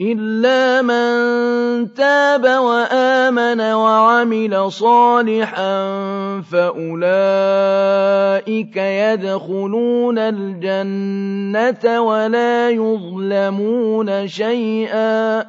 إِلَّا مَن تَابَ وَآمَنَ وَعَمِلَ صَالِحًا فَأُولَٰئِكَ يَدْخُلُونَ الْجَنَّةَ وَلَا يُظْلَمُونَ شَيْئًا